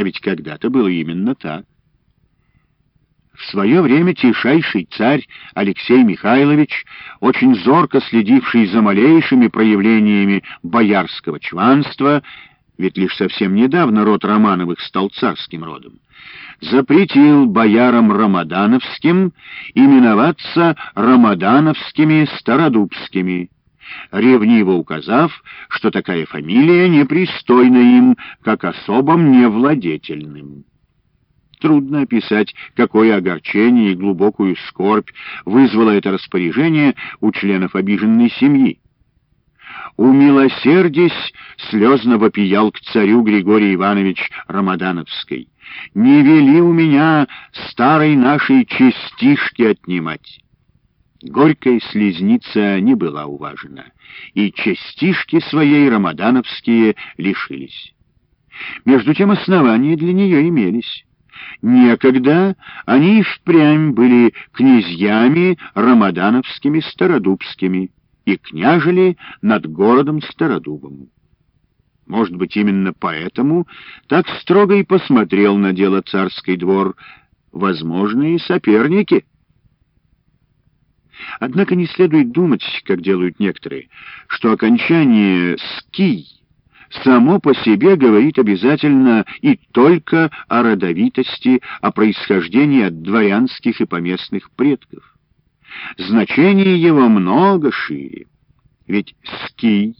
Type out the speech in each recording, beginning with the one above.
А ведь когда-то было именно так. В свое время тишайший царь Алексей Михайлович, очень зорко следивший за малейшими проявлениями боярского чванства, ведь лишь совсем недавно род Романовых стал царским родом, запретил боярам Рамадановским именоваться Рамадановскими Стародубскими, ревниво указав, что такая фамилия непристойна им, как особам невладетельным. Трудно описать, какое огорчение и глубокую скорбь вызвало это распоряжение у членов обиженной семьи. «Умилосердись!» — слезно вопиял к царю Григорий Иванович Рамадановской. «Не вели у меня старой нашей частишки отнимать!» Горькая слезница не была уважена, и частишки своей рамадановские лишились. Между тем основания для нее имелись. Некогда они впрямь были князьями рамадановскими стародубскими и княжили над городом Стародубом. Может быть, именно поэтому так строго и посмотрел на дело царский двор возможные соперники. Однако не следует думать, как делают некоторые, что окончание «ский» само по себе говорит обязательно и только о родовитости, о происхождении от дворянских и поместных предков. Значение его много шире. Ведь «ский»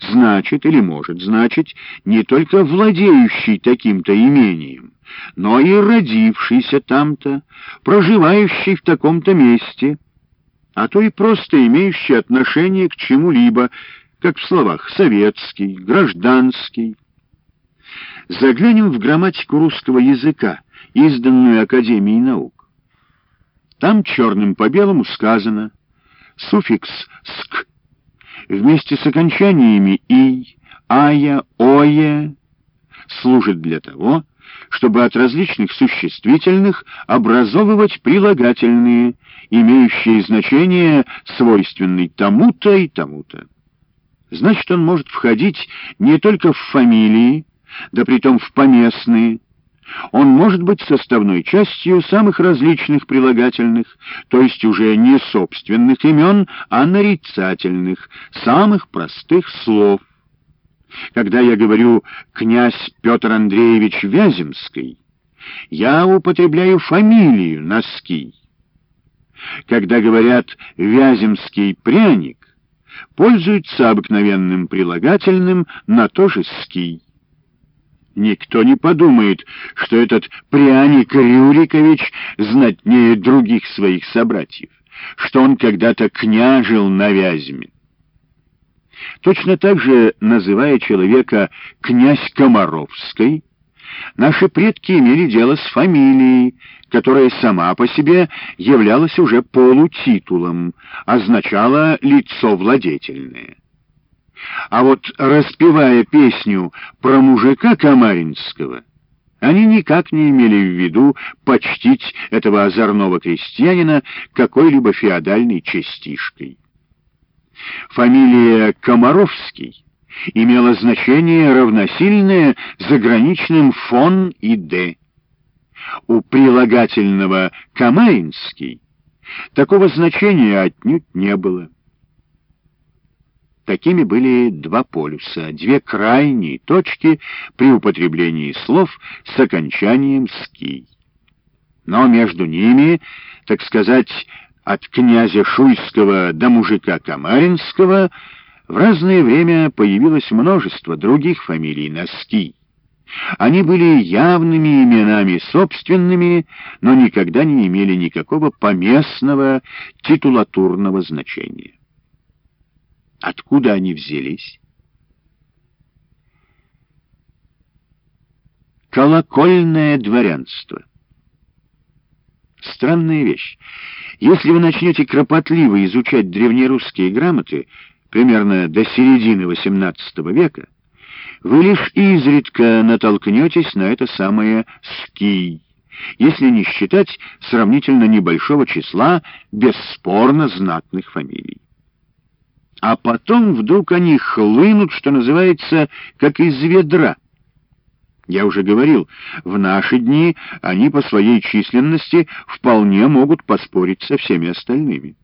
значит или может значить не только владеющий таким-то имением, но и родившийся там-то, проживающий в таком-то месте, а то и просто имеющий отношение к чему-либо, как в словах «советский», «гражданский». Заглянем в грамматику русского языка, изданную Академией наук. Там черным по белому сказано суффикс «ск» вместе с окончаниями «и», «ая», «ое» служит для того, чтобы от различных существительных образовывать прилагательные, имеющие значение, свойственные тому-то и тому-то. Значит, он может входить не только в фамилии, да притом в поместные. Он может быть составной частью самых различных прилагательных, то есть уже не собственных имен, а нарицательных, самых простых слов. Когда я говорю «князь Петр Андреевич Вяземский», я употребляю фамилию Носки. Когда говорят «Вяземский пряник», пользуются обыкновенным прилагательным на то же «ский». Никто не подумает, что этот пряник Рюрикович знатнее других своих собратьев, что он когда-то княжил на Вязьме. Точно так же, называя человека «князь Комаровской», наши предки имели дело с фамилией, которая сама по себе являлась уже полутитулом, означала «лицо владетельное». А вот распевая песню про мужика Камаринского, они никак не имели в виду почтить этого озорного крестьянина какой-либо феодальной частишкой. Фамилия Комаровский имела значение равносильное заграничным «фон» и «д». У прилагательного «камаинский» такого значения отнюдь не было. Такими были два полюса, две крайние точки при употреблении слов с окончанием «ский». Но между ними, так сказать, от князя Шуйского до мужика Камаринского в разное время появилось множество других фамилий на «ски». Они были явными именами собственными, но никогда не имели никакого поместного титулатурного значения. Откуда они взялись? Колокольное дворянство. Странная вещь. Если вы начнете кропотливо изучать древнерусские грамоты, примерно до середины XVIII века, вы лишь изредка натолкнетесь на это самое «ский», если не считать сравнительно небольшого числа бесспорно знатных фамилий. А потом вдруг они хлынут, что называется, как из ведра. Я уже говорил, в наши дни они по своей численности вполне могут поспорить со всеми остальными.